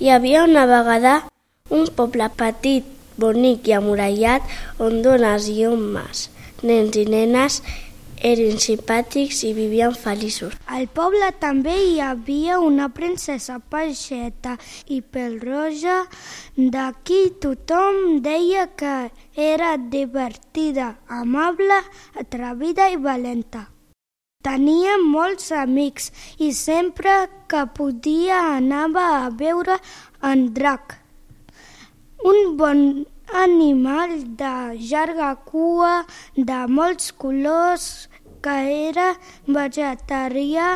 Hi havia una vegada un poble petit, bonic i amurallat on dones i homes, nens i nenes eren simpàtics i vivien feliços. Al poble també hi havia una princesa peixeta i pel-roja de qui tothom deia que era divertida, amable, atrevida i valenta. Tenia molts amics i sempre que podia anava a veure en drac. Un bon animal de llarga cua, de molts colors, que era vegetarià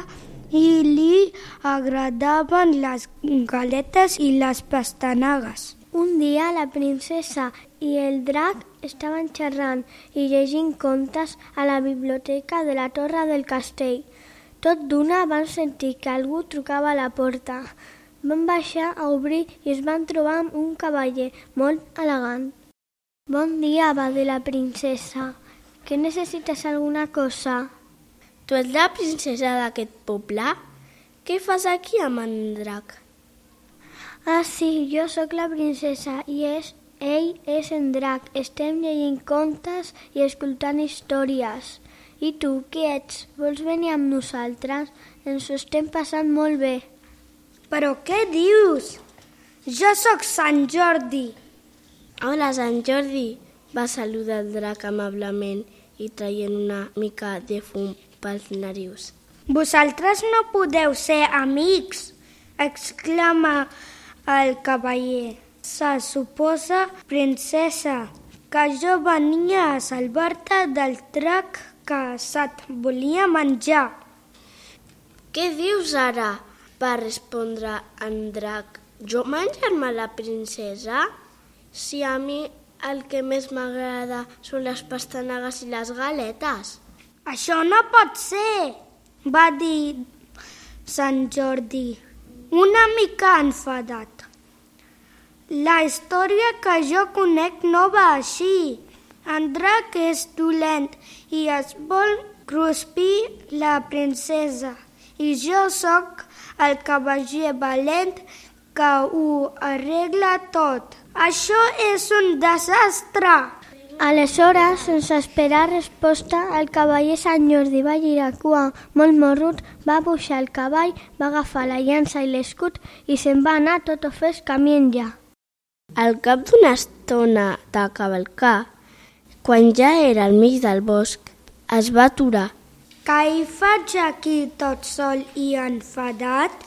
i li agradaven les galetes i les pastanagues. Un dia la princesa i el drac estaven xerrant i llegint contes a la biblioteca de la torre del castell. Tot d'una van sentir que algú trucava a la porta. Van baixar a obrir i es van trobar amb un cavaller molt elegant. Bon dia, va dir la princesa. Que necessites alguna cosa? Tu ets la princesa d'aquest poble? Què fas aquí amb en drac? Ah, sí, jo sóc la princesa i és, ell és en drac. Estem llegint contes i escoltant històries. I tu, qui ets? Vols venir amb nosaltres? Ens ho estem passant molt bé. Però què dius? Jo sóc Sant Jordi. Hola, Sant Jordi, va saludar el drac amablement i traient una mica de fum pels narius. Vosaltres no podeu ser amics, exclama el cavaller. Se suposa, princesa, que jo venia a salvar-te del drac que se't volia menjar. Què dius ara? va respondre en drac. Jo menjar-me la princesa? Si a mi el que més m'agrada són les pastanagues i les galetes. Això no pot ser, va dir Sant Jordi, una mica enfadat. La història que jo conec no va així. En drac és dolent i es vol cruspir la princesa. I jo sóc el cavaller valent que ho arregla tot. Això és un desastre! Aleshores, sense esperar resposta, el cavaller Sant Jordi va girar cua molt morrut, va pujar el cavall, va agafar la llança i l'escut i se'n va anar tot ofès camí enllà. Al cap d'una estona de cavalcar, quan ja era al mig del bosc, es va aturar. Que hi faig aquí tot sol i enfadat?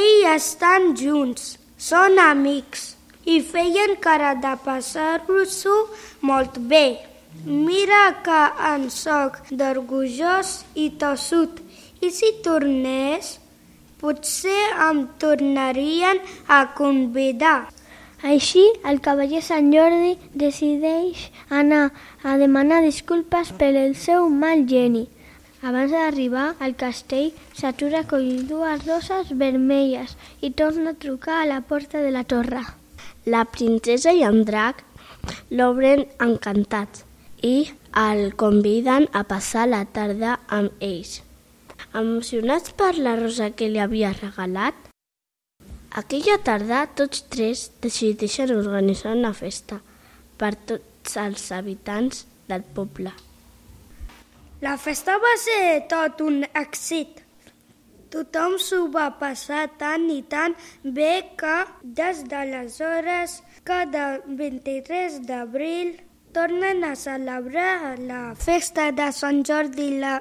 Ells estan junts, són amics i feien cara de passar-s'ho molt bé. Mira que en soc d'orgullós i tossut. I si tornés, potser em tornarien a convidar. Així, el cavaller Sant Jordi decideix anar a demanar disculpes per el seu mal geni. Abans d'arribar al castell, s'atura a collir dues roses vermelles i torna a trucar a la porta de la torre. La princesa i en drac l'obren encantats i el conviden a passar la tarda amb ells. Emocionats per la rosa que li havia regalat, aquella tarda tots tres decideixen organitzar una festa per tots els habitants del poble. La festa va ser tot un èxit. Tothom s'ho va passar tant i tant bé que des d'aleshores cada 23 d'abril tornen a celebrar la festa de Sant Jordi, la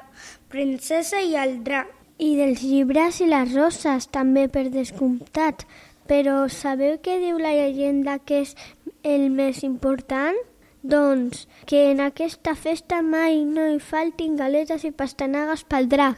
princesa i el drac. I dels llibres i les roses, també per descomptat. Però sabeu què diu la llegenda que és el més important? Doncs que en aquesta festa mai no hi faltin galetes i pastanagues pel drac.